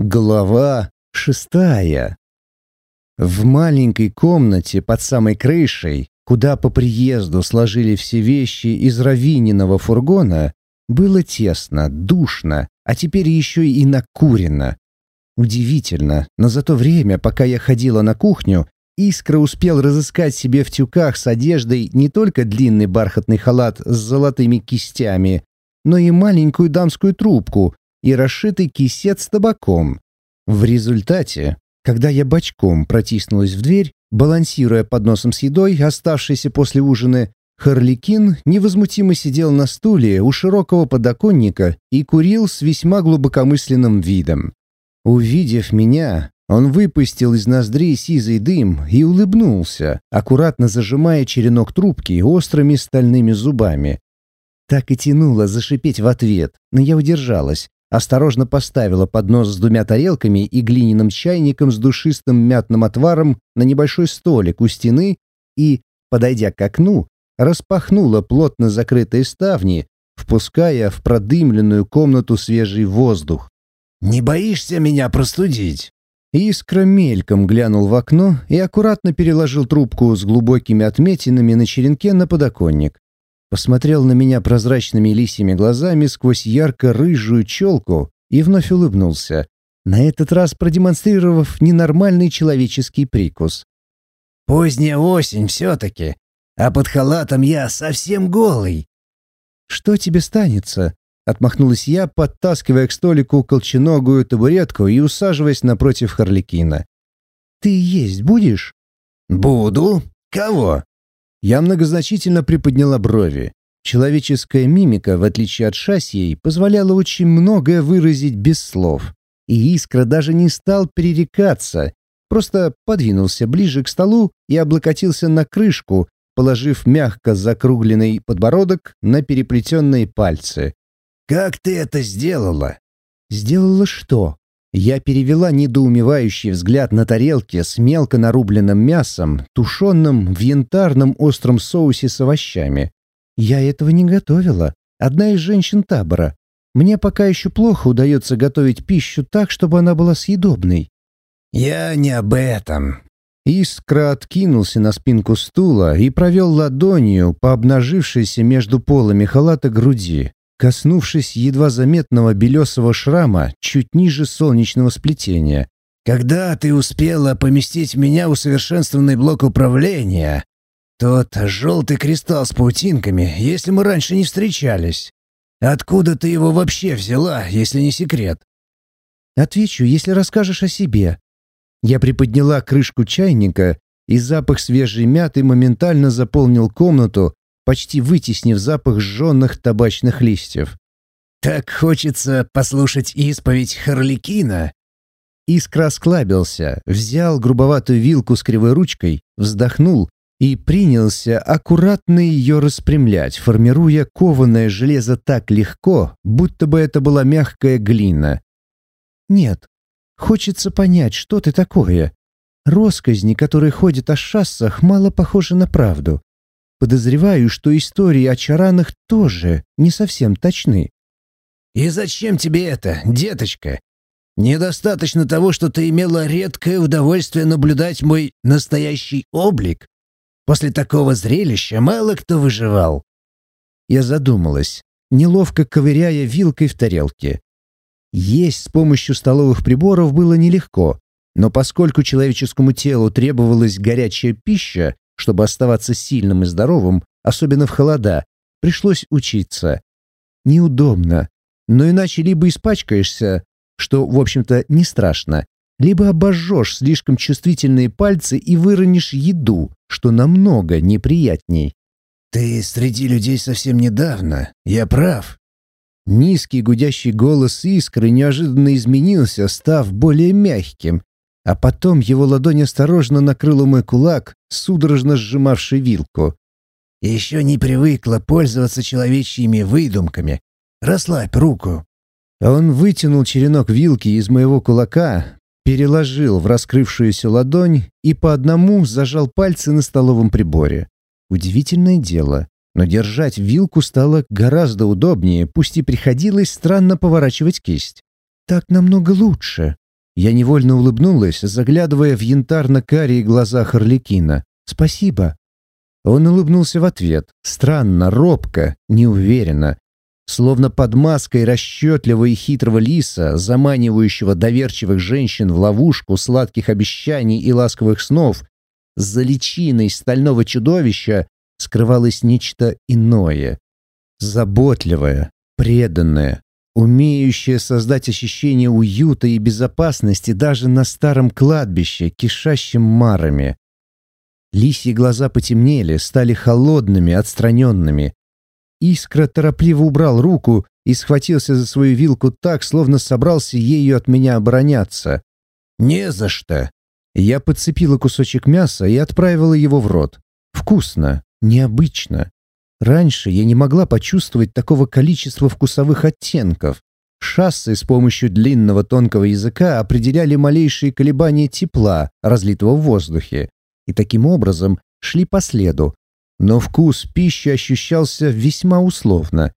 Глава шестая. В маленькой комнате под самой крышей, куда по приезду сложили все вещи из равининого фургона, было тесно, душно, а теперь еще и накурено. Удивительно, но за то время, пока я ходила на кухню, Искра успел разыскать себе в тюках с одеждой не только длинный бархатный халат с золотыми кистями, но и маленькую дамскую трубку, и расшитый кисет с табаком. В результате, когда я бочком протиснулась в дверь, балансируя под носом с едой, оставшейся после ужина, Харликин невозмутимо сидел на стуле у широкого подоконника и курил с весьма глубокомысленным видом. Увидев меня, он выпустил из ноздрей сизый дым и улыбнулся, аккуратно зажимая черенок трубки острыми стальными зубами. Так и тянуло зашипеть в ответ, но я удержалась, осторожно поставила поднос с двумя тарелками и глиняным чайником с душистым мятным отваром на небольшой столик у стены и, подойдя к окну, распахнула плотно закрытые ставни, впуская в продымленную комнату свежий воздух. «Не боишься меня простудить?» Искра мельком глянул в окно и аккуратно переложил трубку с глубокими отметинами на черенке на подоконник посмотрел на меня прозрачными лисьими глазами сквозь ярко-рыжую челку и вновь улыбнулся, на этот раз продемонстрировав ненормальный человеческий прикус. «Поздняя осень все-таки, а под халатом я совсем голый». «Что тебе станется?» — отмахнулась я, подтаскивая к столику колченогую табуретку и усаживаясь напротив Харликина. «Ты есть будешь?» «Буду. Кого?» Я многозначительно приподняла брови. Человеческая мимика, в отличие от шасьей, позволяла очень многое выразить без слов. И Искра даже не стал перерекаться, просто подвинулся ближе к столу и облокотился на крышку, положив мягко закругленный подбородок на переплетенные пальцы. «Как ты это сделала?» «Сделала что?» Я перевела недоумевающий взгляд на тарелке с мелко нарубленным мясом, тушенным в янтарном остром соусе с овощами. Я этого не готовила. Одна из женщин табора. Мне пока еще плохо удается готовить пищу так, чтобы она была съедобной. «Я не об этом». Искра откинулся на спинку стула и провел ладонью по обнажившейся между полами халата груди коснувшись едва заметного белесого шрама чуть ниже солнечного сплетения. «Когда ты успела поместить меня в усовершенствованный блок управления? Тот желтый кристалл с паутинками, если мы раньше не встречались. Откуда ты его вообще взяла, если не секрет?» «Отвечу, если расскажешь о себе». Я приподняла крышку чайника, и запах свежей мяты моментально заполнил комнату, почти вытеснив запах сжженных табачных листьев. «Так хочется послушать исповедь Харликина!» Искра осклабился, взял грубоватую вилку с кривой ручкой, вздохнул и принялся аккуратно ее распрямлять, формируя кованое железо так легко, будто бы это была мягкая глина. «Нет, хочется понять, что ты такое. Росказни, которые ходят о шассах, мало похожи на правду. Подозреваю, что истории о чаранах тоже не совсем точны. «И зачем тебе это, деточка? Недостаточно того, что ты имела редкое удовольствие наблюдать мой настоящий облик? После такого зрелища мало кто выживал». Я задумалась, неловко ковыряя вилкой в тарелке. Есть с помощью столовых приборов было нелегко, но поскольку человеческому телу требовалась горячая пища, чтобы оставаться сильным и здоровым, особенно в холода, пришлось учиться. Неудобно, но иначе либо испачкаешься, что, в общем-то, не страшно, либо обожжешь слишком чувствительные пальцы и выронишь еду, что намного неприятней. «Ты среди людей совсем недавно, я прав». Низкий гудящий голос искры неожиданно изменился, став более мягким, а потом его ладонь осторожно накрыла мой кулак, судорожно сжимавший вилку. «Еще не привыкла пользоваться человечьими выдумками. Расслабь руку». Он вытянул черенок вилки из моего кулака, переложил в раскрывшуюся ладонь и по одному зажал пальцы на столовом приборе. Удивительное дело, но держать вилку стало гораздо удобнее, пусть и приходилось странно поворачивать кисть. «Так намного лучше», Я невольно улыбнулась, заглядывая в янтарно-карие глаза Харликина. «Спасибо». Он улыбнулся в ответ, странно, робко, неуверенно, словно под маской расчетливого и хитрого лиса, заманивающего доверчивых женщин в ловушку сладких обещаний и ласковых снов, за личиной стального чудовища скрывалось нечто иное, заботливое, преданное, умеющее создать ощущение уюта и безопасности даже на старом кладбище, кишащем марами. Лисьи глаза потемнели, стали холодными, отстраненными. Искра торопливо убрал руку и схватился за свою вилку так, словно собрался ею от меня обороняться. «Не за что!» Я подцепила кусочек мяса и отправила его в рот. Вкусно, необычно. Раньше я не могла почувствовать такого количества вкусовых оттенков. Шассы с помощью длинного тонкого языка определяли малейшие колебания тепла, разлитого в воздухе, и таким образом шли по следу. Но вкус пищи ощущался весьма условно.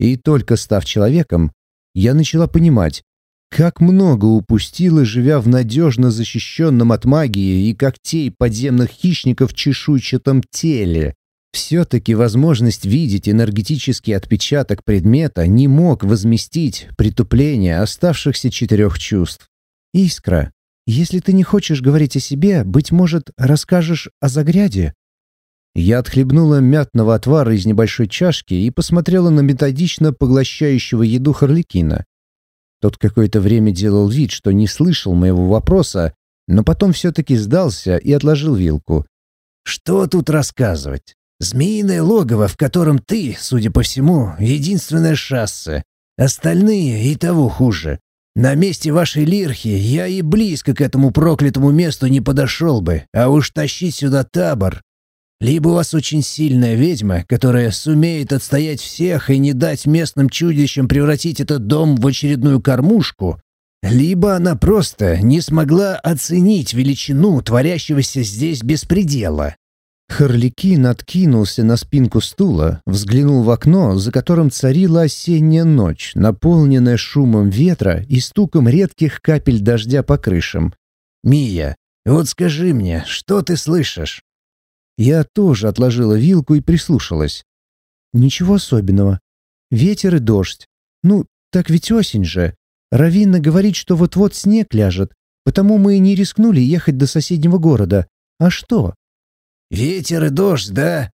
И только став человеком, я начала понимать, как много упустила, живя в надежно защищенном от магии и когтей подземных хищников чешуйчатом теле. Все-таки возможность видеть энергетический отпечаток предмета не мог возместить притупление оставшихся четырех чувств. «Искра, если ты не хочешь говорить о себе, быть может, расскажешь о загряде?» Я отхлебнула мятного отвара из небольшой чашки и посмотрела на методично поглощающего еду Харликина. Тот какое-то время делал вид, что не слышал моего вопроса, но потом все-таки сдался и отложил вилку. «Что тут рассказывать? Змеиное логово, в котором ты, судя по всему, единственное шассе. Остальные и того хуже. На месте вашей лирхи я и близко к этому проклятому месту не подошел бы, а уж тащить сюда табор либо у вас очень сильная ведьма, которая сумеет отстоять всех и не дать местным чудищам превратить этот дом в очередную кормушку, либо она просто не смогла оценить величину творящегося здесь беспредела. Харликин откинулся на спинку стула, взглянул в окно, за которым царила осенняя ночь, наполненная шумом ветра и стуком редких капель дождя по крышам. «Мия, вот скажи мне, что ты слышишь?» Я тоже отложила вилку и прислушалась. Ничего особенного. Ветер и дождь. Ну, так ведь осень же. Равинна говорит, что вот-вот снег ляжет, потому мы и не рискнули ехать до соседнего города. А что? Ветер и дождь, да?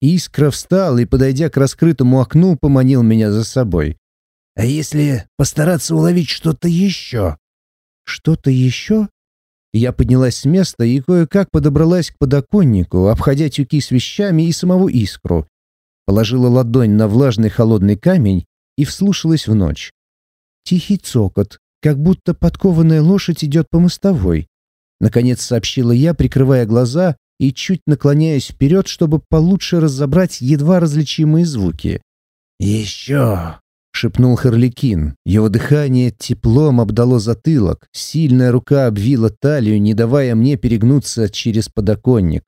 Искра встал и, подойдя к раскрытому окну, поманил меня за собой. А если постараться уловить что-то еще? Что-то еще? Я поднялась с места и кое-как подобралась к подоконнику, обходя тюки с вещами и самого искру. Положила ладонь на влажный холодный камень и вслушалась в ночь. Тихий цокот, как будто подкованная лошадь идет по мостовой. Наконец сообщила я, прикрывая глаза и чуть наклоняясь вперед, чтобы получше разобрать едва различимые звуки. «Еще!» шепнул Харликин. Его дыхание теплом обдало затылок, сильная рука обвила талию, не давая мне перегнуться через подоконник.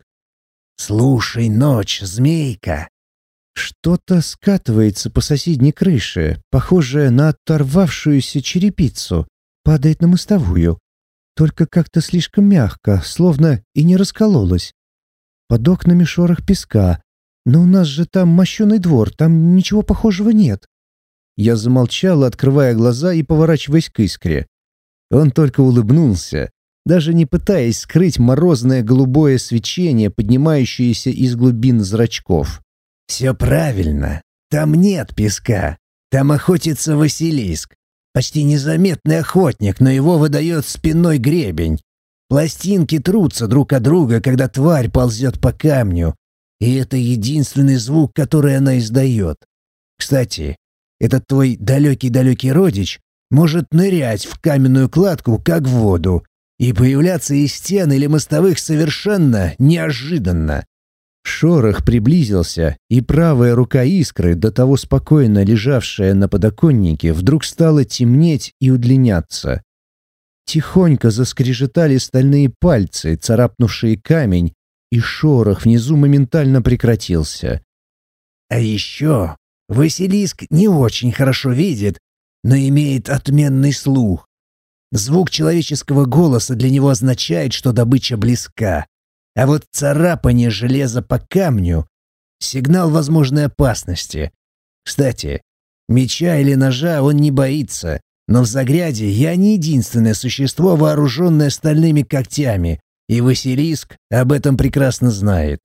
«Слушай, ночь, змейка!» Что-то скатывается по соседней крыше, похожее на оторвавшуюся черепицу, падает на мостовую. Только как-то слишком мягко, словно и не раскололось. Под окнами шорох песка. Но у нас же там мощеный двор, там ничего похожего нет. Я замолчал, открывая глаза и поворачиваясь к искре. Он только улыбнулся, даже не пытаясь скрыть морозное голубое свечение, поднимающееся из глубин зрачков. «Все правильно. Там нет песка. Там охотится Василиск. Почти незаметный охотник, но его выдает спинной гребень. Пластинки трутся друг от друга, когда тварь ползет по камню. И это единственный звук, который она издает. Кстати, этот твой далекий-далекий родич может нырять в каменную кладку, как в воду, и появляться из стен или мостовых совершенно неожиданно. Шорох приблизился, и правая рука искры, до того спокойно лежавшая на подоконнике, вдруг стала темнеть и удлиняться. Тихонько заскрежетали стальные пальцы, царапнувшие камень, и шорох внизу моментально прекратился. «А еще Василиск не очень хорошо видит, но имеет отменный слух. Звук человеческого голоса для него означает, что добыча близка. А вот царапание железа по камню — сигнал возможной опасности. Кстати, меча или ножа он не боится, но в Загряде я не единственное существо, вооруженное стальными когтями, и Василиск об этом прекрасно знает.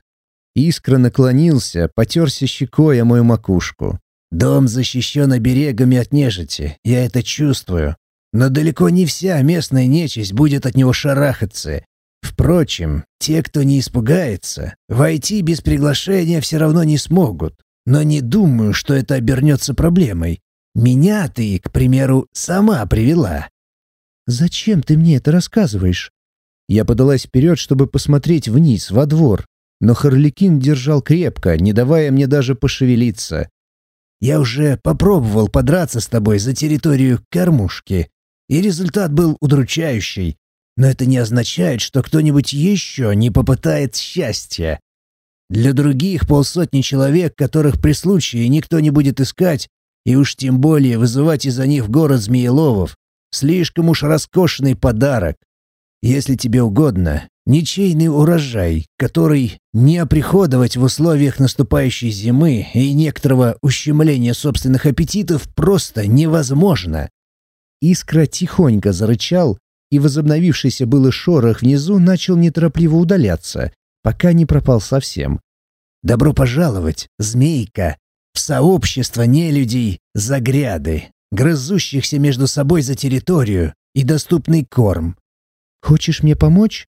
Искра наклонился, потерся щекой о мою макушку. Дом защищен оберегами от нежити, я это чувствую. Но далеко не вся местная нечисть будет от него шарахаться. Впрочем, те, кто не испугается, войти без приглашения все равно не смогут. Но не думаю, что это обернется проблемой. Меня ты, к примеру, сама привела. «Зачем ты мне это рассказываешь?» Я подалась вперед, чтобы посмотреть вниз, во двор, но Харликин держал крепко, не давая мне даже пошевелиться. «Я уже попробовал подраться с тобой за территорию кормушки, и результат был удручающий. Но это не означает, что кто-нибудь еще не попытает счастья. Для других полсотни человек, которых при случае никто не будет искать, и уж тем более вызывать из-за них в город Змееловов, слишком уж роскошный подарок. Если тебе угодно, ничейный урожай, который не оприходовать в условиях наступающей зимы и некоторого ущемления собственных аппетитов просто невозможно. Искра тихонько зарычал, и возобновившийся было шорох внизу начал неторопливо удаляться, пока не пропал совсем. «Добро пожаловать, змейка, в сообщество нелюдей загряды, грызущихся между собой за территорию и доступный корм. Хочешь мне помочь?»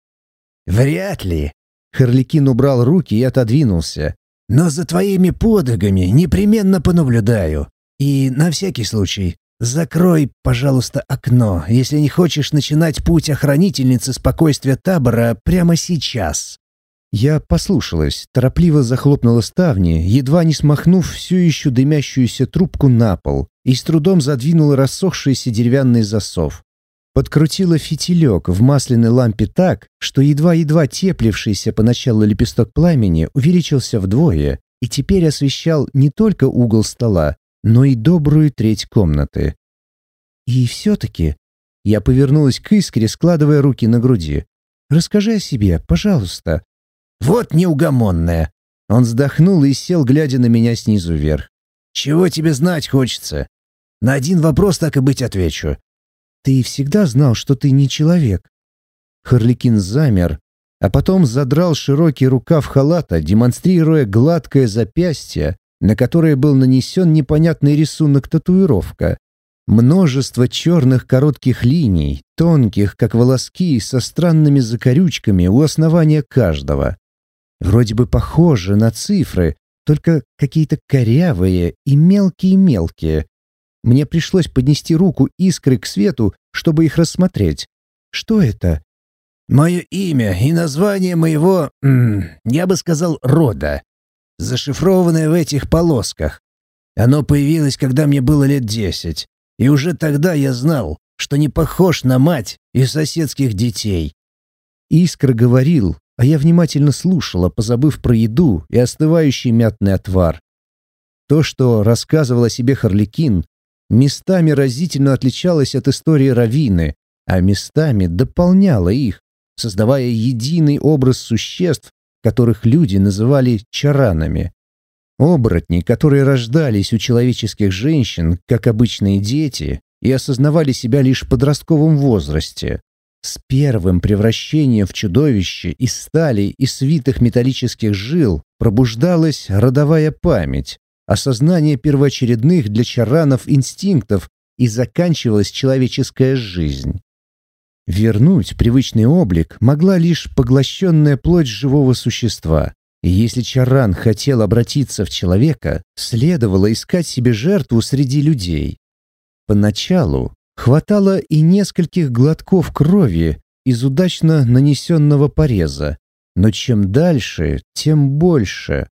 «Вряд ли». Харликин убрал руки и отодвинулся. «Но за твоими подвигами непременно понаблюдаю. И на всякий случай закрой, пожалуйста, окно, если не хочешь начинать путь охранительницы спокойствия табора прямо сейчас». Я послушалась, торопливо захлопнула ставни, едва не смахнув всю еще дымящуюся трубку на пол, и с трудом задвинула рассохшийся деревянный засов. Подкрутила фитилек в масляной лампе так, что едва-едва теплившийся поначалу лепесток пламени увеличился вдвое и теперь освещал не только угол стола, но и добрую треть комнаты. И все-таки я повернулась к искре, складывая руки на груди. «Расскажи о себе, пожалуйста». «Вот неугомонная!» Он вздохнул и сел, глядя на меня снизу вверх. «Чего тебе знать хочется? На один вопрос так и быть отвечу. Ты всегда знал, что ты не человек?» Харликин замер, а потом задрал широкий рукав халата, демонстрируя гладкое запястье, на которое был нанесен непонятный рисунок-татуировка. Множество черных коротких линий, тонких, как волоски, со странными закорючками у основания каждого. Вроде бы похожи на цифры, только какие-то корявые и мелкие-мелкие, мне пришлось поднести руку искры к свету, чтобы их рассмотреть. Что это? Мое имя и название моего, я бы сказал, рода. Зашифрованное в этих полосках. Оно появилось, когда мне было лет десять. И уже тогда я знал, что не похож на мать и соседских детей. Искра говорил, а я внимательно слушала, позабыв про еду и остывающий мятный отвар. То, что рассказывал себе Харликин, местами разительно отличалась от истории Равины, а местами дополняла их, создавая единый образ существ, которых люди называли чаранами. Оборотни, которые рождались у человеческих женщин, как обычные дети, и осознавали себя лишь в подростковом возрасте. С первым превращением в чудовище из стали и свитых металлических жил пробуждалась родовая память, осознание первоочередных для чаранов инстинктов и заканчивалась человеческая жизнь. Вернуть привычный облик могла лишь поглощенная плоть живого существа. И если Чаран хотел обратиться в человека, следовало искать себе жертву среди людей. Поначалу хватало и нескольких глотков крови из удачно нанесенного пореза, но чем дальше, тем больше.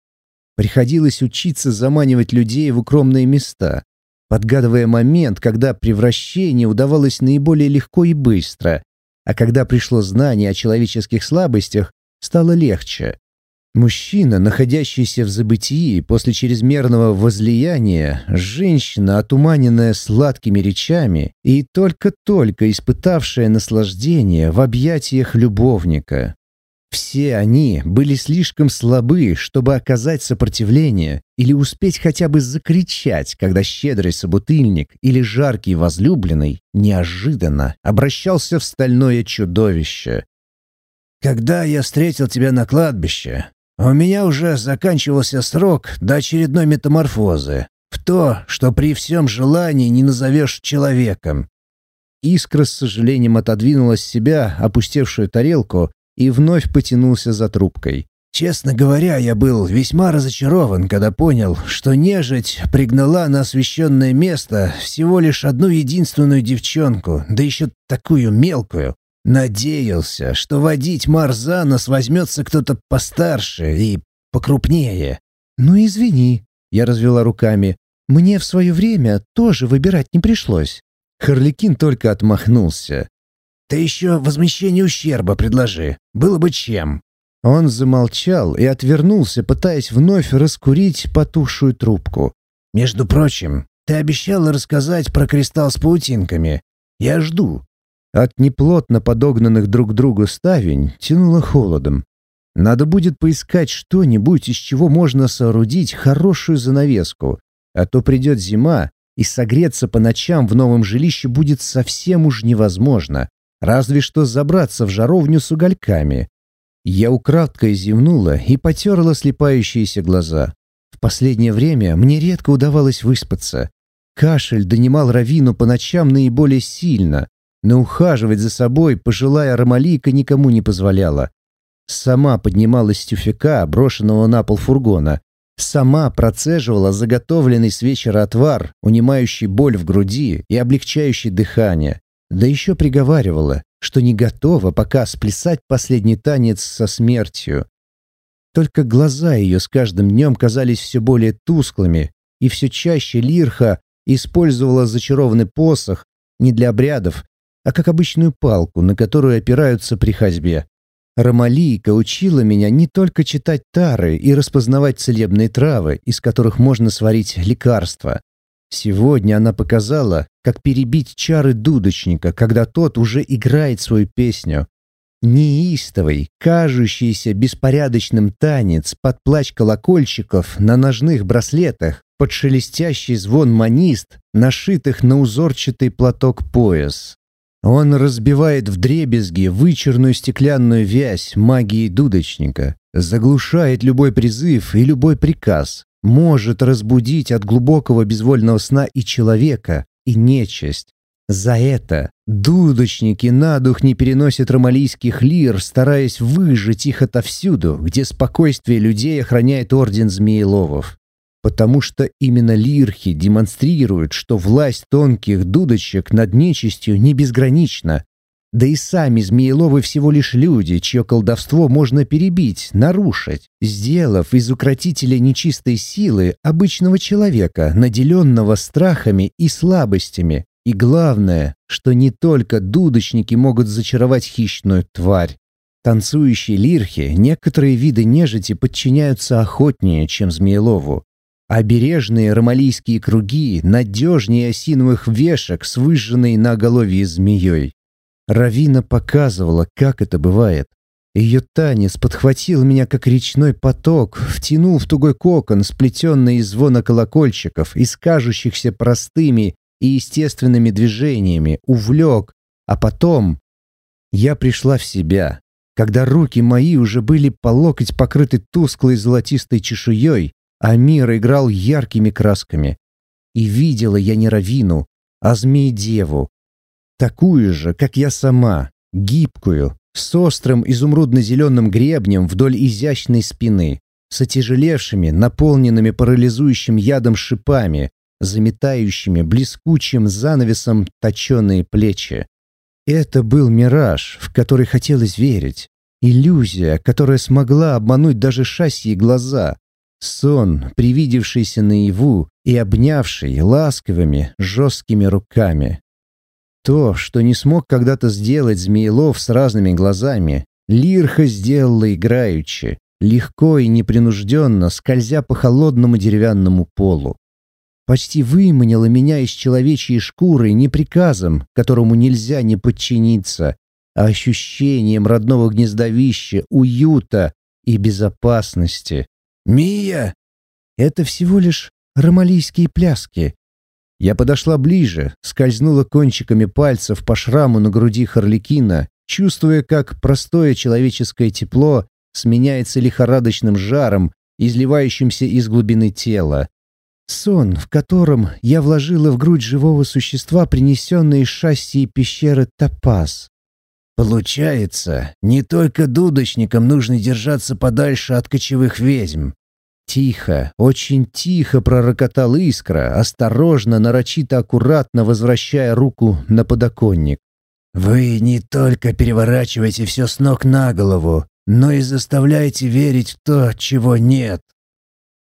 Приходилось учиться заманивать людей в укромные места, подгадывая момент, когда превращение удавалось наиболее легко и быстро, а когда пришло знание о человеческих слабостях, стало легче. Мужчина, находящийся в забытии после чрезмерного возлияния, женщина, отуманенная сладкими речами и только-только испытавшая наслаждение в объятиях любовника. Все они были слишком слабы, чтобы оказать сопротивление или успеть хотя бы закричать, когда щедрый собутыльник или жаркий возлюбленный неожиданно обращался в стальное чудовище. «Когда я встретил тебя на кладбище, у меня уже заканчивался срок до очередной метаморфозы в то, что при всем желании не назовешь человеком». Искра с сожалением отодвинула с себя опустевшую тарелку и вновь потянулся за трубкой. Честно говоря, я был весьма разочарован, когда понял, что нежить пригнала на освященное место всего лишь одну единственную девчонку, да еще такую мелкую. Надеялся, что водить Марза нас возьмется кто-то постарше и покрупнее. «Ну извини», — я развела руками, — «мне в свое время тоже выбирать не пришлось». Харликин только отмахнулся. «Ты еще возмещение ущерба предложи. Было бы чем». Он замолчал и отвернулся, пытаясь вновь раскурить потухшую трубку. «Между прочим, ты обещала рассказать про кристалл с паутинками. Я жду». От неплотно подогнанных друг к другу ставень тянуло холодом. Надо будет поискать что-нибудь, из чего можно соорудить хорошую занавеску, а то придет зима, и согреться по ночам в новом жилище будет совсем уж невозможно. Разве что забраться в жаровню с угольками. Я украдкой зевнула и потерла слепающиеся глаза. В последнее время мне редко удавалось выспаться. Кашель донимал Равину по ночам наиболее сильно, но ухаживать за собой пожилая Ромалийка никому не позволяла. Сама поднималась с брошенного на пол фургона. Сама процеживала заготовленный с вечера отвар, унимающий боль в груди и облегчающий дыхание. Да еще приговаривала, что не готова пока сплясать последний танец со смертью. Только глаза ее с каждым днем казались все более тусклыми, и все чаще Лирха использовала зачарованный посох не для обрядов, а как обычную палку, на которую опираются при ходьбе. Ромалийка учила меня не только читать тары и распознавать целебные травы, из которых можно сварить лекарства, Сегодня она показала, как перебить чары дудочника, когда тот уже играет свою песню. Неистовый, кажущийся беспорядочным танец под плач колокольчиков на ножных браслетах, под шелестящий звон манист, нашитых на узорчатый платок пояс. Он разбивает вдребезги вычерную стеклянную вязь магии дудочника, заглушает любой призыв и любой приказ, может разбудить от глубокого безвольного сна и человека, и нечисть. За это дудочники на дух не переносят ромалийских лир, стараясь выжить их отовсюду, где спокойствие людей охраняет орден Змееловов. Потому что именно лирхи демонстрируют, что власть тонких дудочек над нечистью не безгранична, да и сами Змееловы всего лишь люди, чье колдовство можно перебить, нарушить, сделав из укротителя нечистой силы обычного человека, наделенного страхами и слабостями. И главное, что не только дудочники могут зачаровать хищную тварь. Танцующие лирхи, некоторые виды нежити подчиняются охотнее, чем Змеелову. А бережные ромалийские круги надежнее осиновых вешек с выжженной на голове змеей. Равина показывала, как это бывает. Ее танец подхватил меня, как речной поток, втянул в тугой кокон, сплетенный из звона колокольчиков, из кажущихся простыми и естественными движениями, увлек, а потом я пришла в себя, когда руки мои уже были по локоть покрыты тусклой золотистой чешуей, а мир играл яркими красками. И видела я не Равину, а змеи-деву, Такую же, как я сама, гибкую, с острым изумрудно-зеленым гребнем вдоль изящной спины, с отяжелевшими, наполненными парализующим ядом шипами, заметающими блескучим занавесом точеные плечи. Это был мираж, в который хотелось верить. Иллюзия, которая смогла обмануть даже шасси глаза. Сон, привидевшийся наяву и обнявший ласковыми, жесткими руками. То, что не смог когда-то сделать Змеелов с разными глазами, Лирха сделала играючи, легко и непринужденно скользя по холодному деревянному полу. Почти выманила меня из человечьей шкуры не приказом, которому нельзя не подчиниться, а ощущением родного гнездовища, уюта и безопасности. «Мия!» Это всего лишь ромалийские пляски. Я подошла ближе, скользнула кончиками пальцев по шраму на груди Харликина, чувствуя, как простое человеческое тепло сменяется лихорадочным жаром, изливающимся из глубины тела. Сон, в котором я вложила в грудь живого существа принесенные из шасси пещеры топаз. Получается, не только дудочникам нужно держаться подальше от кочевых ведьм. Тихо, очень тихо пророкотал искра, осторожно, нарочито аккуратно возвращая руку на подоконник. «Вы не только переворачиваете все с ног на голову, но и заставляете верить в то, чего нет».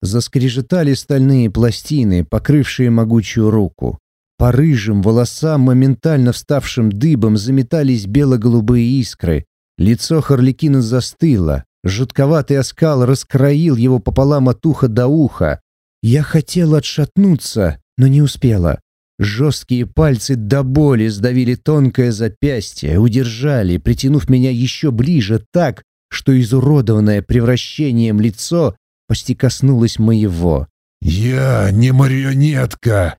Заскрежетали стальные пластины, покрывшие могучую руку. По рыжим волосам, моментально вставшим дыбом, заметались бело-голубые искры. Лицо Харликина застыло. Жутковатый оскал раскроил его пополам от уха до уха. Я хотела отшатнуться, но не успела. Жесткие пальцы до боли сдавили тонкое запястье, удержали, притянув меня еще ближе так, что изуродованное превращением лицо почти коснулось моего. «Я не марионетка!»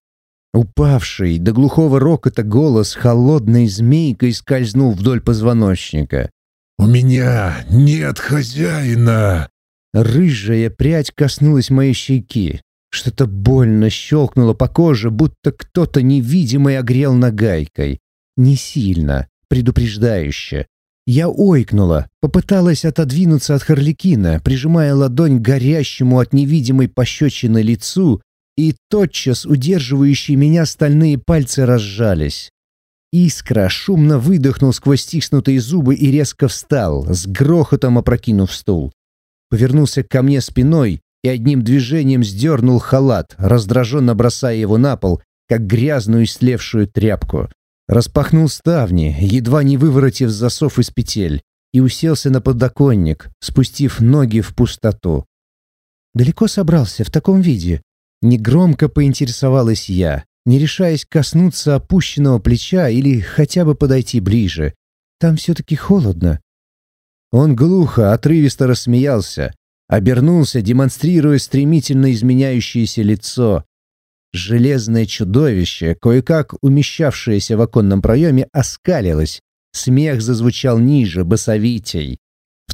Упавший до глухого рокота голос холодной змейкой скользнул вдоль позвоночника. «У меня нет хозяина!» Рыжая прядь коснулась моей щеки. Что-то больно щелкнуло по коже, будто кто-то невидимый огрел нагайкой. Не сильно, предупреждающе. Я ойкнула, попыталась отодвинуться от Харликина, прижимая ладонь к горящему от невидимой пощечины лицу и тотчас удерживающие меня стальные пальцы разжались. Искра шумно выдохнул сквозь стиснутые зубы и резко встал, с грохотом опрокинув стул. Повернулся ко мне спиной и одним движением сдернул халат, раздраженно бросая его на пол, как грязную истлевшую тряпку. Распахнул ставни, едва не выворотив засов из петель, и уселся на подоконник, спустив ноги в пустоту. Далеко собрался в таком виде, Негромко поинтересовалась я, не решаясь коснуться опущенного плеча или хотя бы подойти ближе. Там все-таки холодно. Он глухо, отрывисто рассмеялся, обернулся, демонстрируя стремительно изменяющееся лицо. Железное чудовище, кое-как умещавшееся в оконном проеме, оскалилось. Смех зазвучал ниже, басовитей.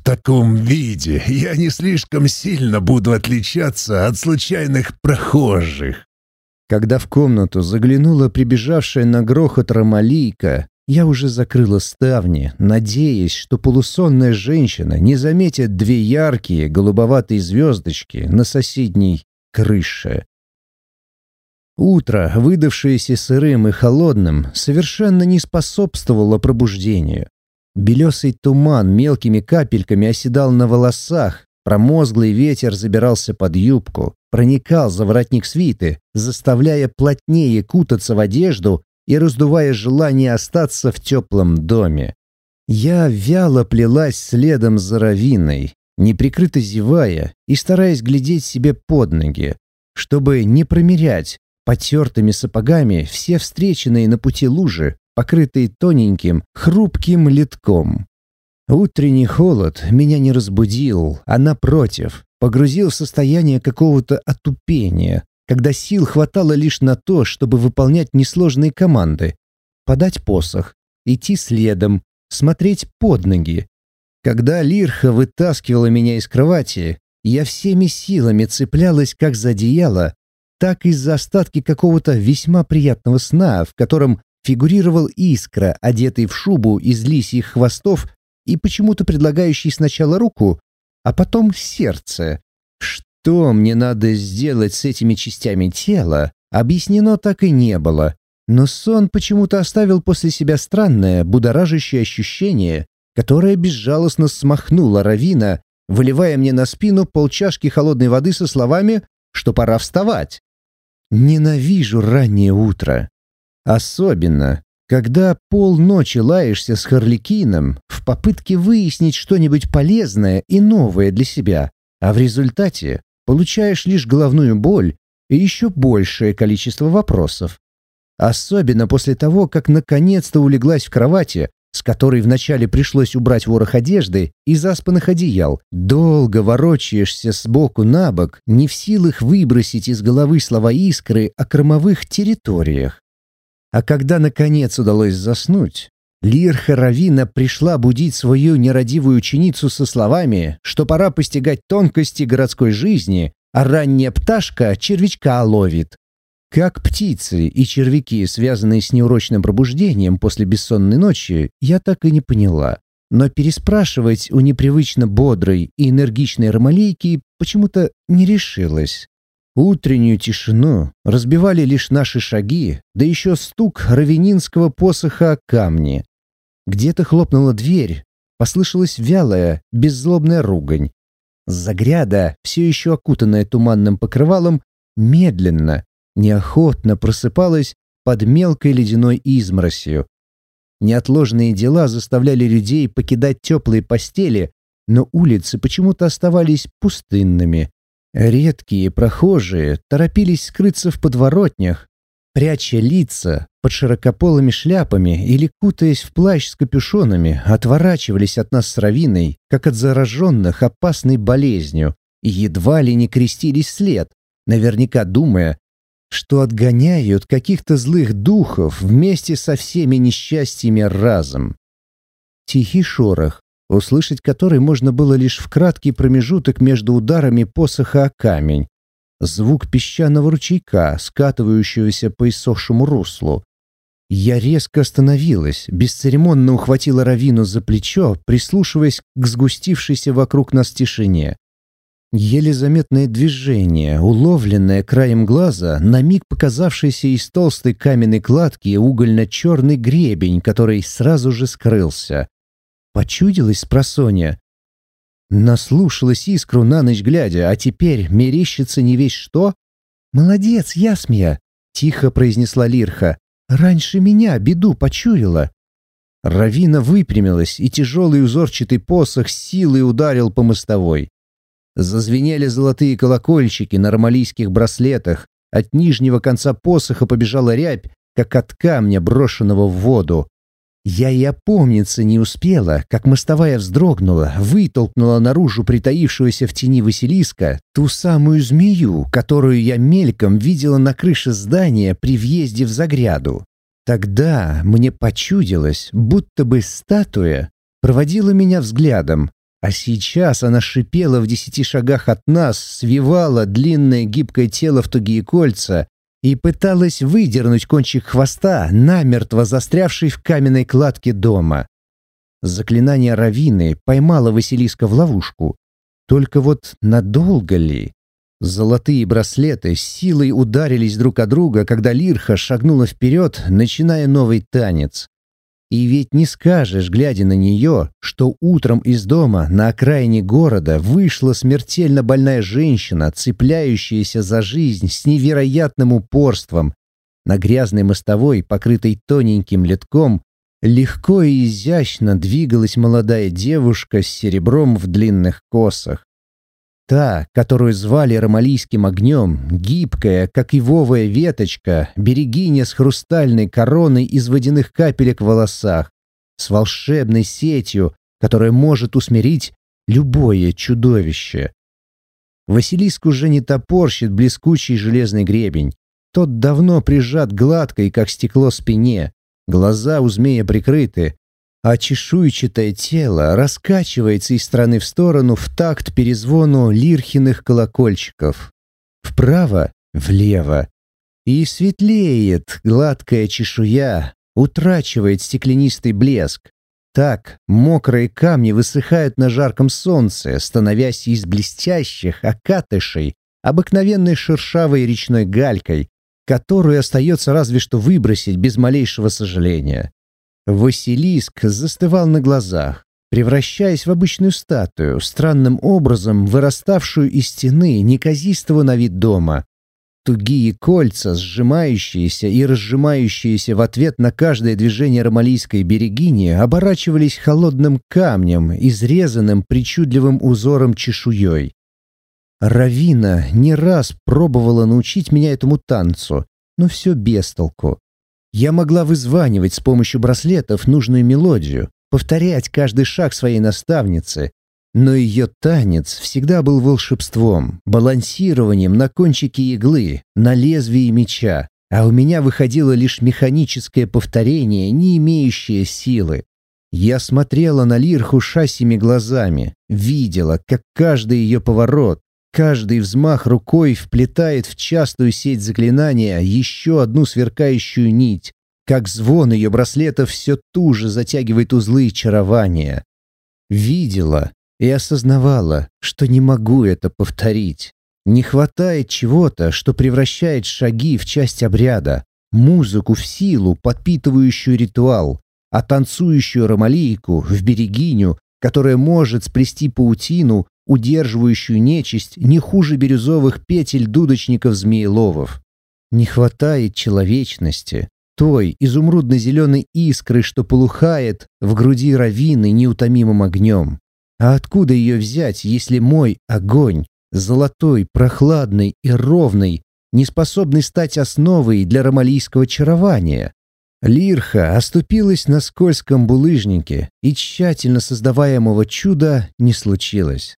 Таком виде я не слишком сильно буду отличаться от случайных прохожих. Когда в комнату заглянула прибежавшая на грохот Ромалийка, я уже закрыла ставни, надеясь, что полусонная женщина не заметит две яркие голубоватые звездочки на соседней крыше. Утро, выдавшееся сырым и холодным, совершенно не способствовало пробуждению. Белесый туман мелкими капельками оседал на волосах, промозглый ветер забирался под юбку, проникал за воротник свиты, заставляя плотнее кутаться в одежду и раздувая желание остаться в теплом доме. Я вяло плелась следом за равиной, неприкрыто зевая и стараясь глядеть себе под ноги, чтобы не промерять потертыми сапогами все встреченные на пути лужи, покрытый тоненьким, хрупким литком. Утренний холод меня не разбудил, а напротив, погрузил в состояние какого-то отупения, когда сил хватало лишь на то, чтобы выполнять несложные команды. Подать посох, идти следом, смотреть под ноги. Когда Лирха вытаскивала меня из кровати, я всеми силами цеплялась как за одеяло, так и за остатки какого-то весьма приятного сна, в котором фигурировал Искра, одетый в шубу из лисьих хвостов и почему-то предлагающий сначала руку, а потом сердце. Что мне надо сделать с этими частями тела, объяснено так и не было. Но сон почему-то оставил после себя странное, будоражащее ощущение, которое безжалостно смахнуло Равина, выливая мне на спину полчашки холодной воды со словами, что пора вставать. Ненавижу раннее утро. Особенно, когда полночи лаешься с Харликином в попытке выяснить что-нибудь полезное и новое для себя, а в результате получаешь лишь головную боль и еще большее количество вопросов. Особенно после того, как наконец-то улеглась в кровати, с которой вначале пришлось убрать ворох одежды и заспанных одеял, долго ворочаешься сбоку на бок, не в силах выбросить из головы слова искры о кормовых территориях. А когда наконец удалось заснуть, Лирха Равина пришла будить свою нерадивую ученицу со словами, что пора постигать тонкости городской жизни, а ранняя пташка червячка ловит. Как птицы и червяки, связанные с неурочным пробуждением после бессонной ночи, я так и не поняла. Но переспрашивать у непривычно бодрой и энергичной ромалейки почему-то не решилась. Утреннюю тишину разбивали лишь наши шаги, да еще стук равенинского посоха о камни. Где-то хлопнула дверь, послышалась вялая, беззлобная ругань. Загряда, все еще окутанная туманным покрывалом, медленно, неохотно просыпалась под мелкой ледяной изморосью. Неотложные дела заставляли людей покидать теплые постели, но улицы почему-то оставались пустынными. Редкие прохожие торопились скрыться в подворотнях, пряча лица под широкополыми шляпами или кутаясь в плащ с капюшонами, отворачивались от нас с равиной, как от зараженных опасной болезнью, и едва ли не крестились след, наверняка думая, что отгоняют каких-то злых духов вместе со всеми несчастьями разом. Тихий шорох, услышать который можно было лишь в краткий промежуток между ударами посоха о камень. Звук песчаного ручейка, скатывающегося по иссохшему руслу. Я резко остановилась, бесцеремонно ухватила Равину за плечо, прислушиваясь к сгустившейся вокруг нас тишине. Еле заметное движение, уловленное краем глаза, на миг показавшийся из толстой каменной кладки угольно-черный гребень, который сразу же скрылся. Почудилась спросонья. Наслушалась искру на ночь глядя, а теперь мерещится не весь что? «Молодец, Ясмия!» — тихо произнесла Лирха. «Раньше меня беду почуяла». Равина выпрямилась, и тяжелый узорчатый посох силой ударил по мостовой. Зазвенели золотые колокольчики на ромалийских браслетах. От нижнего конца посоха побежала рябь, как от камня, брошенного в воду. Я и опомниться не успела, как мостовая вздрогнула, вытолкнула наружу притаившегося в тени Василиска, ту самую змею, которую я мельком видела на крыше здания при въезде в Загряду. Тогда мне почудилось, будто бы статуя проводила меня взглядом, а сейчас она шипела в десяти шагах от нас, свивала длинное гибкое тело в тугие кольца и пыталась выдернуть кончик хвоста, намертво застрявший в каменной кладке дома. Заклинание Равины поймало Василиска в ловушку. Только вот надолго ли? Золотые браслеты силой ударились друг о друга, когда Лирха шагнула вперед, начиная новый танец. И ведь не скажешь, глядя на нее, что утром из дома на окраине города вышла смертельно больная женщина, цепляющаяся за жизнь с невероятным упорством. На грязной мостовой, покрытой тоненьким литком, легко и изящно двигалась молодая девушка с серебром в длинных косах. Та, которую звали Ромалийским огнем, гибкая, как ивовая веточка, берегиня с хрустальной короной из водяных капелек в волосах, с волшебной сетью, которая может усмирить любое чудовище. Василиск уже не топорщит блескучий железный гребень. Тот давно прижат гладкой, как стекло спине. Глаза у змея прикрыты, а чешуйчатое тело раскачивается из стороны в сторону в такт перезвону лирхиных колокольчиков. Вправо, влево. И светлеет гладкая чешуя, утрачивает стеклянистый блеск. Так мокрые камни высыхают на жарком солнце, становясь из блестящих окатышей обыкновенной шершавой речной галькой, которую остается разве что выбросить без малейшего сожаления. Василиск застывал на глазах, превращаясь в обычную статую, странным образом выраставшую из стены неказистого на вид дома. Тугие кольца, сжимающиеся и разжимающиеся в ответ на каждое движение ромалийской берегини, оборачивались холодным камнем, изрезанным причудливым узором чешуей. Равина не раз пробовала научить меня этому танцу, но все без толку. Я могла вызванивать с помощью браслетов нужную мелодию, повторять каждый шаг своей наставницы, но ее танец всегда был волшебством, балансированием на кончике иглы, на лезвии меча, а у меня выходило лишь механическое повторение, не имеющее силы. Я смотрела на Лирху шасими глазами, видела, как каждый ее поворот, каждый взмах рукой вплетает в частую сеть заклинания еще одну сверкающую нить, как звон ее браслетов все туже затягивает узлы чарования. Видела и осознавала, что не могу это повторить. Не хватает чего-то, что превращает шаги в часть обряда, музыку в силу, подпитывающую ритуал, а танцующую ромалийку в берегиню, которая может сплести паутину, удерживающую нечисть не хуже бирюзовых петель дудочников-змееловов. Не хватает человечности, той изумрудно-зеленой искры, что полухает в груди равины неутомимым огнем. А откуда ее взять, если мой огонь, золотой, прохладный и ровный, не способный стать основой для ромалийского чарования? Лирха оступилась на скользком булыжнике, и тщательно создаваемого чуда не случилось.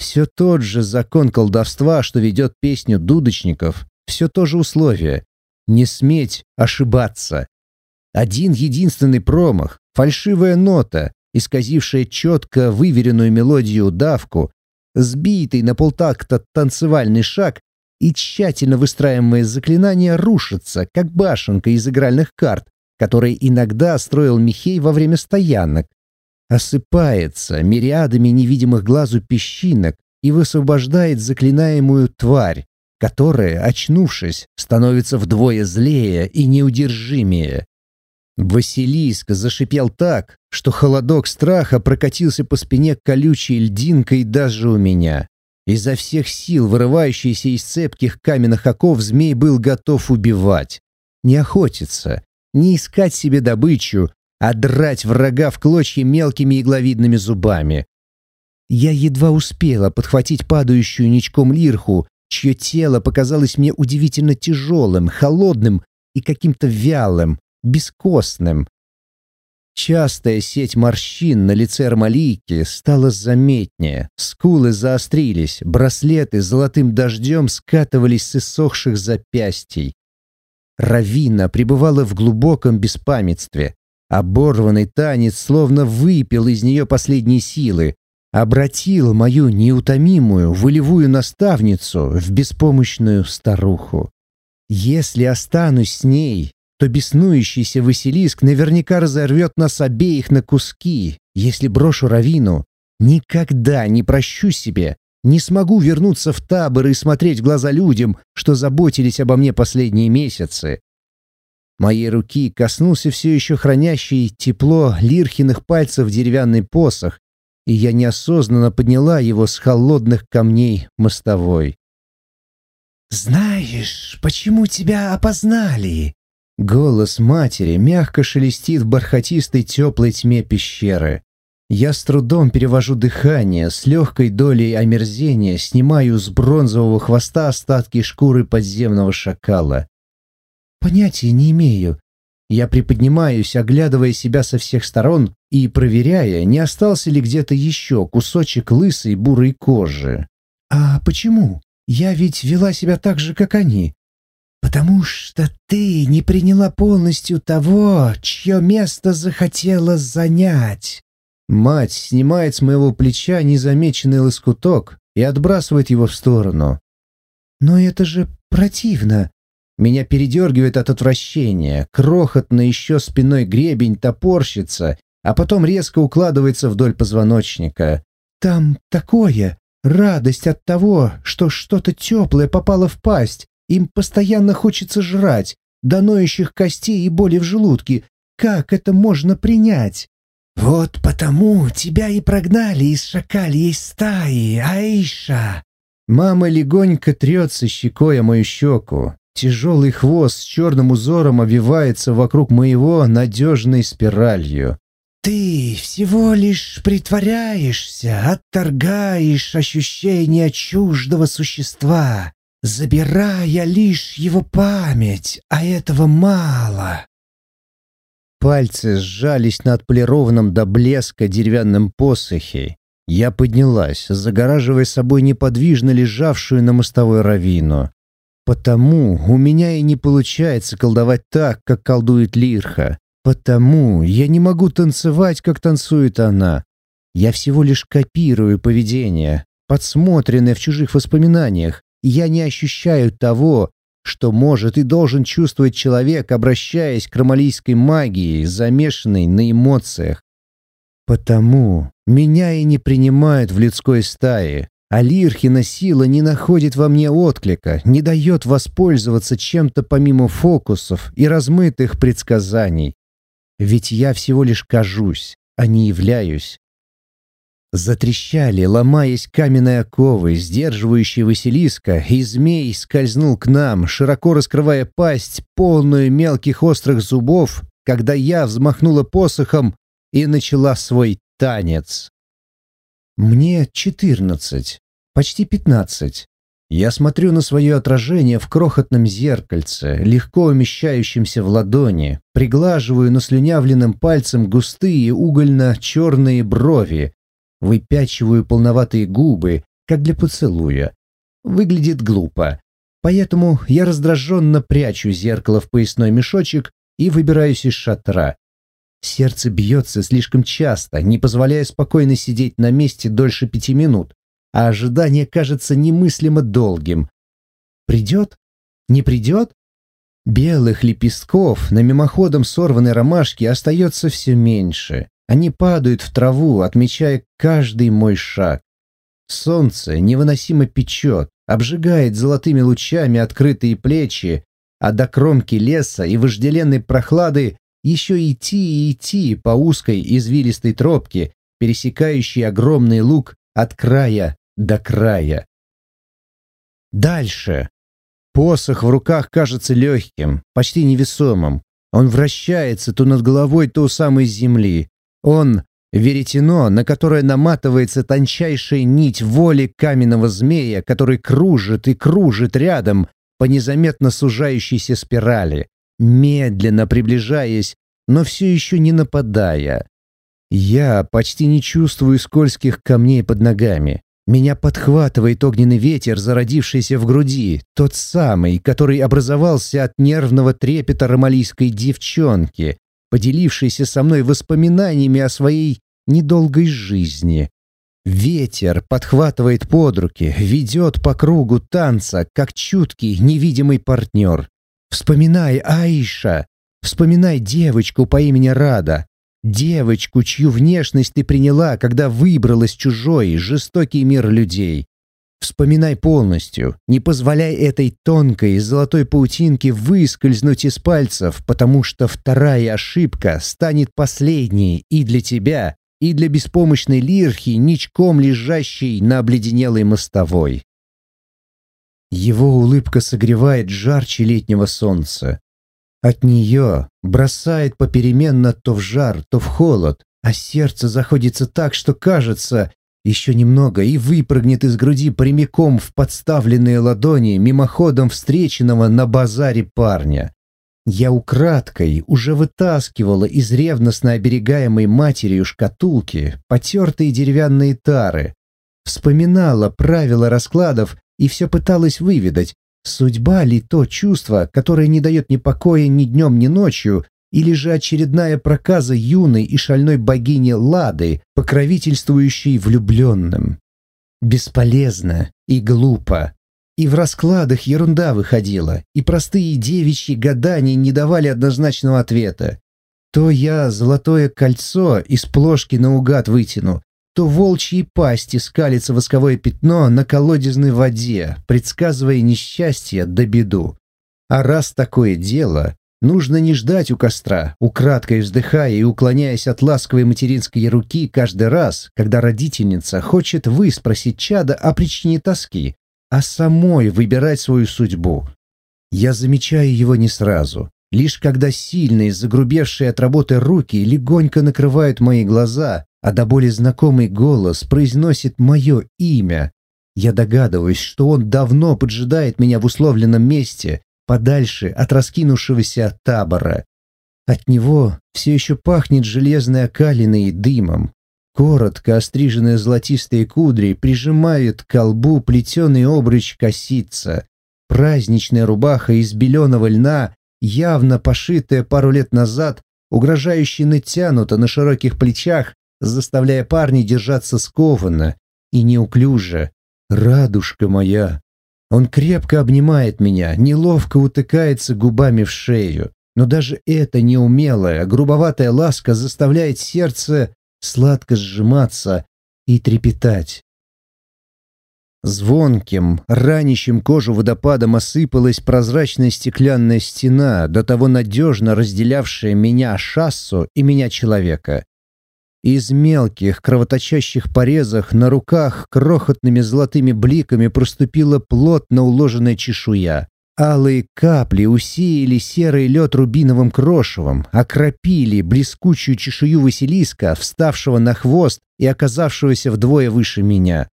Все тот же закон колдовства, что ведет песню дудочников, все то же условие — не сметь ошибаться. Один единственный промах, фальшивая нота, исказившая четко выверенную мелодию давку, сбитый на полтакта танцевальный шаг и тщательно выстраиваемое заклинание рушится, как башенка из игральных карт, которые иногда строил Михей во время стоянок. Осыпается мириадами невидимых глазу песчинок и высвобождает заклинаемую тварь, которая, очнувшись, становится вдвое злее и неудержимее. Василиск зашипел так, что холодок страха прокатился по спине колючей льдинкой даже у меня. Изо всех сил, вырывающийся из цепких каменных оков, змей был готов убивать. Не охотиться, не искать себе добычу, а драть врага в клочья мелкими игловидными зубами. Я едва успела подхватить падающую ничком лирху, чье тело показалось мне удивительно тяжелым, холодным и каким-то вялым, бескостным. Частая сеть морщин на лице Армалийки стала заметнее, скулы заострились, браслеты золотым дождем скатывались с иссохших запястий. Равина пребывала в глубоком беспамятстве. Оборванный танец словно выпил из нее последние силы, обратил мою неутомимую волевую наставницу в беспомощную старуху. Если останусь с ней, то беснующийся Василиск наверняка разорвет нас обеих на куски, если брошу Равину. Никогда не прощу себе, не смогу вернуться в табор и смотреть в глаза людям, что заботились обо мне последние месяцы. Моей руки коснулся все еще хранящий тепло Лирхиных пальцев деревянный посох, и я неосознанно подняла его с холодных камней мостовой. «Знаешь, почему тебя опознали?» Голос матери мягко шелестит в бархатистой теплой тьме пещеры. Я с трудом перевожу дыхание, с легкой долей омерзения снимаю с бронзового хвоста остатки шкуры подземного шакала. Понятия не имею. Я приподнимаюсь, оглядывая себя со всех сторон и проверяя, не остался ли где-то еще кусочек лысой бурой кожи. А почему? Я ведь вела себя так же, как они. «Потому что ты не приняла полностью того, чье место захотела занять». Мать снимает с моего плеча незамеченный лоскуток и отбрасывает его в сторону. «Но это же противно!» Меня передергивает от отвращения, крохотно еще спиной гребень топорщится, а потом резко укладывается вдоль позвоночника. «Там такое! Радость от того, что что-то теплое попало в пасть, им постоянно хочется жрать, до ноющих костей и боли в желудке. Как это можно принять? Вот потому тебя и прогнали из шакальей стаи, Аиша. Мама легонько трется щекой о мою щеку. Тяжелый хвост с черным узором обвивается вокруг моего надежной спиралью. Ты всего лишь притворяешься, отторгаешь ощущение чуждого существа, забирая лишь его память, а этого мало. Пальцы сжались на отполированном до блеска деревянном посохе. Я поднялась, загораживая собой неподвижно лежавшую на мостовой равину. Потому у меня и не получается колдовать так, как колдует Лирха. Потому я не могу танцевать, как танцует она. Я всего лишь копирую поведение, подсмотренное в чужих воспоминаниях. Я не ощущаю того, что может и должен чувствовать человек, обращаясь к ромалийской магии, замешанной на эмоциях. Потому меня и не принимают в людской стае, а Лирхина сила не находит во мне отклика, не дает воспользоваться чем-то помимо фокусов и размытых предсказаний. Ведь я всего лишь кажусь, а не являюсь. Затрещали, ломаясь каменные оковы, сдерживающие Василиска, и змей скользнул к нам, широко раскрывая пасть, полную мелких острых зубов, когда я взмахнула посохом и начала свой танец. Мне четырнадцать, почти пятнадцать. Я смотрю на свое отражение в крохотном зеркальце, легко умещающемся в ладони, приглаживаю наслюнявленным пальцем густые угольно-черные брови, Выпячиваю полноватые губы, как для поцелуя. Выглядит глупо. Поэтому я раздраженно прячу зеркало в поясной мешочек и выбираюсь из шатра. Сердце бьется слишком часто, не позволяя спокойно сидеть на месте дольше пяти минут, а ожидание кажется немыслимо долгим. Придет? Не придет? Белых лепестков на мимоходом сорванной ромашки остается все меньше. Они падают в траву, отмечая каждый мой шаг. Солнце невыносимо печет, обжигает золотыми лучами открытые плечи, а до кромки леса и вожделенной прохлады еще идти и идти по узкой извилистой тропке, пересекающей огромный луг от края до края. Дальше. Посох в руках кажется легким, почти невесомым. Он вращается то над головой, то у самой земли. Он — веретено, на которое наматывается тончайшая нить воли каменного змея, который кружит и кружит рядом по незаметно сужающейся спирали, медленно приближаясь, но все еще не нападая. Я почти не чувствую скользких камней под ногами. Меня подхватывает огненный ветер, зародившийся в груди, тот самый, который образовался от нервного трепета ромалийской девчонки, поделившийся со мной воспоминаниями о своей недолгой жизни. Ветер подхватывает под руки, ведет по кругу танца, как чуткий невидимый партнер. Вспоминай Аиша, вспоминай девочку по имени Рада, девочку, чью внешность ты приняла, когда выбралась чужой, жестокий мир людей. Вспоминай полностью, не позволяй этой тонкой золотой паутинке выскользнуть из пальцев, потому что вторая ошибка станет последней и для тебя, и для беспомощной лирхи, ничком лежащей на обледенелой мостовой. Его улыбка согревает жарче летнего солнца. От нее бросает попеременно то в жар, то в холод, а сердце заходится так, что кажется, еще немного и выпрыгнет из груди прямиком в подставленные ладони мимоходом встреченного на базаре парня. Я украдкой уже вытаскивала из ревностно оберегаемой матерью шкатулки потертые деревянные тары. Вспоминала правила раскладов и все пыталась выведать, судьба ли то чувство, которое не дает ни покоя ни днем, ни ночью, или же очередная проказа юной и шальной богини Лады, покровительствующей влюбленным. Бесполезно и глупо. И в раскладах ерунда выходила, и простые девичьи гадания не давали однозначного ответа. То я золотое кольцо из плошки наугад вытяну, то волчьей пасти скалится восковое пятно на колодезной воде, предсказывая несчастье да беду. А раз такое дело, Нужно не ждать у костра, украдкой вздыхая и уклоняясь от ласковой материнской руки каждый раз, когда родительница хочет выспросить чада о причине тоски, а самой выбирать свою судьбу. Я замечаю его не сразу. Лишь когда сильные, загрубевшие от работы руки легонько накрывают мои глаза, а до боли знакомый голос произносит мое имя, я догадываюсь, что он давно поджидает меня в условленном месте, подальше от раскинувшегося табора. От него все еще пахнет железной окалиной и дымом. Коротко остриженные золотистые кудри прижимают к колбу плетеный обруч косица. Праздничная рубаха из беленого льна явно пошитая пару лет назад, угрожающе натянута на широких плечах, заставляя парня держаться скованно и неуклюже. «Радужка моя!» Он крепко обнимает меня, неловко утыкается губами в шею. Но даже эта неумелая, грубоватая ласка заставляет сердце сладко сжиматься и трепетать. Звонким, ранящим кожу водопадом осыпалась прозрачная стеклянная стена, до того надежно разделявшая меня шассу и меня человека. Из мелких кровоточащих порезах на руках крохотными золотыми бликами проступила плотно уложенная чешуя. Алые капли усеяли серый лед рубиновым крошевом, окропили блескучую чешую Василиска, вставшего на хвост и оказавшегося вдвое выше меня.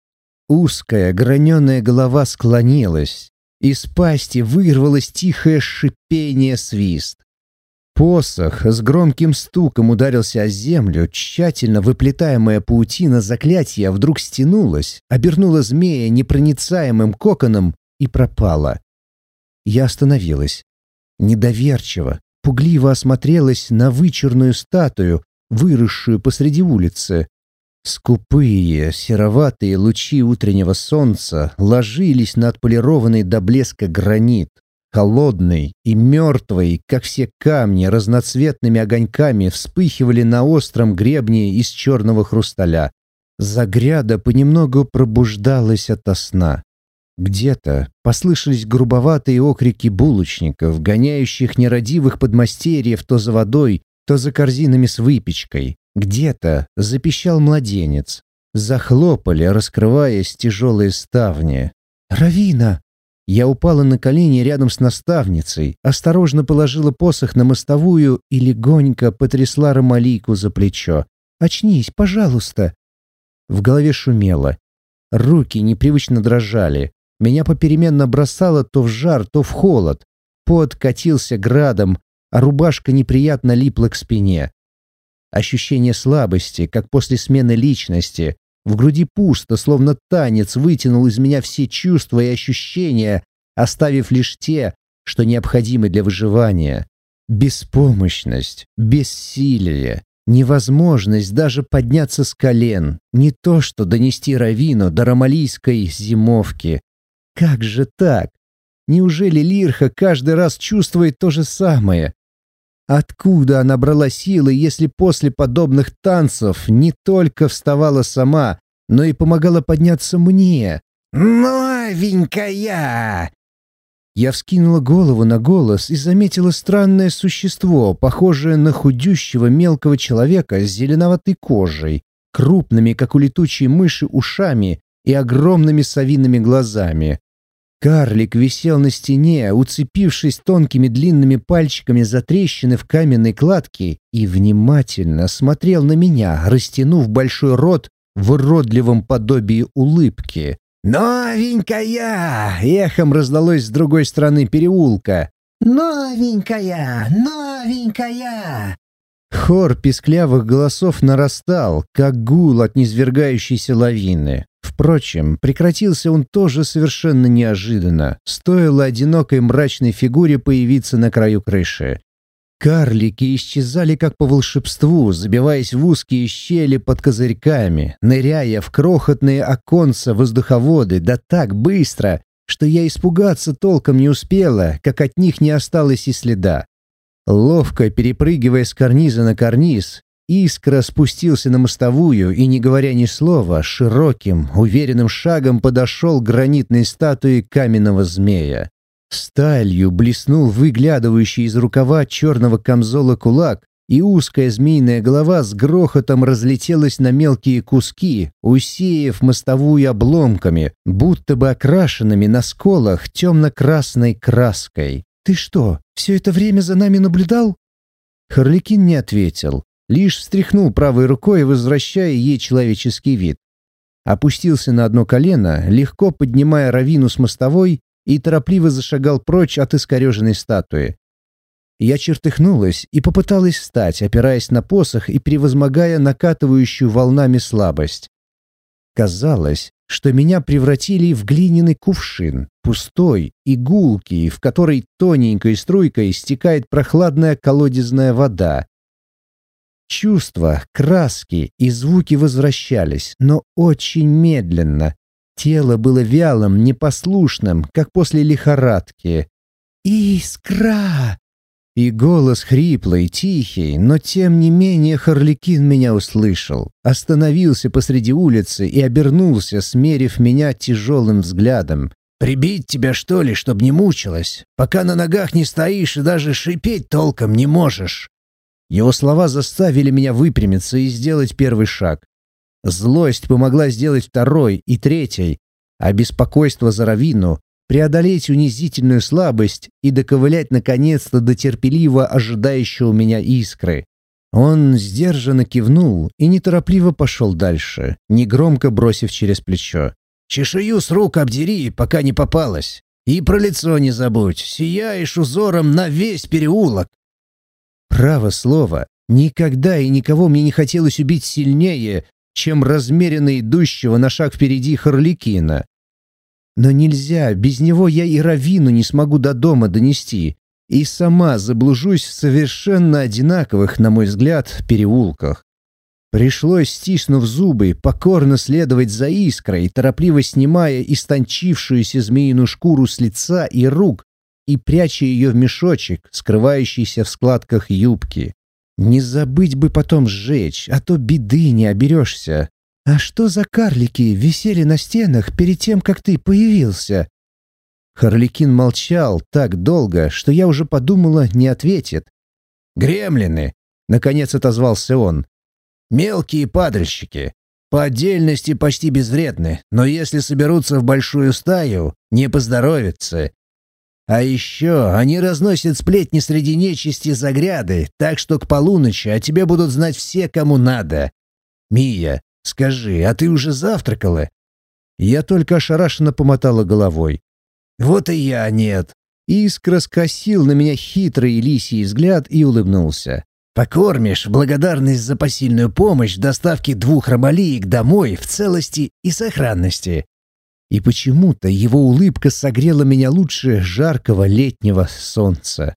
Узкая, граненая голова склонилась. Из пасти вырвалось тихое шипение свист. Посох с громким стуком ударился о землю, тщательно выплетаемая паутина заклятия вдруг стянулась, обернула змея непроницаемым коконом и пропала. Я остановилась. Недоверчиво, пугливо осмотрелась на вычурную статую, выросшую посреди улицы, Скупые, сероватые лучи утреннего солнца ложились на отполированный до блеска гранит, холодный и мертвый, как все камни, разноцветными огоньками вспыхивали на остром гребне из черного хрусталя. Загряда понемногу пробуждалась ото сна. Где-то послышались грубоватые окрики булочников, гоняющих нерадивых подмастерьев то за водой, то за корзинами с выпечкой. Где-то запищал младенец. Захлопали, раскрываясь тяжелые ставни. «Равина!» Я упала на колени рядом с наставницей, осторожно положила посох на мостовую и легонько потрясла Ромалийку за плечо. «Очнись, пожалуйста!» В голове шумело. Руки непривычно дрожали. Меня попеременно бросало то в жар, то в холод. Пот катился градом, а рубашка неприятно липла к спине. Ощущение слабости, как после смены личности. В груди пусто, словно танец вытянул из меня все чувства и ощущения, оставив лишь те, что необходимы для выживания. Беспомощность, бессилие, невозможность даже подняться с колен, не то что донести Равину до ромалийской зимовки. Как же так? Неужели Лирха каждый раз чувствует то же самое? Откуда она брала силы, если после подобных танцев не только вставала сама, но и помогала подняться мне? «Новенькая!» Я вскинула голову на голос и заметила странное существо, похожее на худющего мелкого человека с зеленоватой кожей, крупными, как у летучей мыши, ушами и огромными совиными глазами. Карлик висел на стене, уцепившись тонкими длинными пальчиками за трещины в каменной кладке и внимательно смотрел на меня, растянув большой рот в уродливом подобии улыбки. «Новенькая!» — эхом раздалось с другой стороны переулка. «Новенькая! Новенькая!» Хор писклявых голосов нарастал, как гул от низвергающейся лавины. Впрочем, прекратился он тоже совершенно неожиданно, стоило одинокой мрачной фигуре появиться на краю крыши. Карлики исчезали как по волшебству, забиваясь в узкие щели под козырьками, ныряя в крохотные оконца воздуховоды, да так быстро, что я испугаться толком не успела, как от них не осталось и следа. Ловко перепрыгивая с карниза на карниз, Искра спустился на мостовую и, не говоря ни слова, широким, уверенным шагом подошел к гранитной статуе каменного змея. Сталью блеснул выглядывающий из рукава черного камзола кулак, и узкая змеиная голова с грохотом разлетелась на мелкие куски, усеяв мостовую обломками, будто бы окрашенными на сколах темно-красной краской. «Ты что, все это время за нами наблюдал?» Харликин не ответил, лишь встряхнул правой рукой, возвращая ей человеческий вид. Опустился на одно колено, легко поднимая равину с мостовой и торопливо зашагал прочь от искореженной статуи. Я чертыхнулась и попыталась встать, опираясь на посох и превозмогая накатывающую волнами слабость. Казалось, что меня превратили в глиняный кувшин, пустой и гулкий, в который тоненькой струйкой стекает прохладная колодезная вода. Чувства, краски и звуки возвращались, но очень медленно. Тело было вялым, непослушным, как после лихорадки. «Искра!» И голос хриплый, тихий, но тем не менее Харликин меня услышал. Остановился посреди улицы и обернулся, смерив меня тяжелым взглядом. «Прибить тебя, что ли, чтоб не мучилась? Пока на ногах не стоишь и даже шипеть толком не можешь». Его слова заставили меня выпрямиться и сделать первый шаг. Злость помогла сделать второй и третий, а беспокойство за Равину преодолеть унизительную слабость и доковылять наконец-то до терпеливо ожидающего меня искры. Он сдержанно кивнул и неторопливо пошел дальше, негромко бросив через плечо. «Чешую с рук обдери, пока не попалась. И про лицо не забудь, сияешь узором на весь переулок». Право слово, никогда и никого мне не хотелось убить сильнее, чем размеренно идущего на шаг впереди Харликина. Но нельзя, без него я и Равину не смогу до дома донести. И сама заблужусь в совершенно одинаковых, на мой взгляд, переулках. Пришлось, стиснув зубы, покорно следовать за искрой, торопливо снимая истончившуюся змеиную шкуру с лица и рук и пряча ее в мешочек, скрывающийся в складках юбки. Не забыть бы потом сжечь, а то беды не оберешься. «А что за карлики висели на стенах перед тем, как ты появился?» Харликин молчал так долго, что я уже подумала, не ответит. «Гремлины!» — наконец отозвался он. «Мелкие падальщики. По отдельности почти безвредны, но если соберутся в большую стаю, не поздоровятся. А еще они разносят сплетни среди нечисти загряды, так что к полуночи о тебе будут знать все, кому надо. Мия, Скажи, а ты уже завтракала?» Я только ошарашенно помотала головой. «Вот и я нет». Искра скосил на меня хитрый лисий взгляд и улыбнулся. «Покормишь благодарность за посильную помощь в доставке двух ромалиек домой в целости и сохранности». И почему-то его улыбка согрела меня лучше жаркого летнего солнца.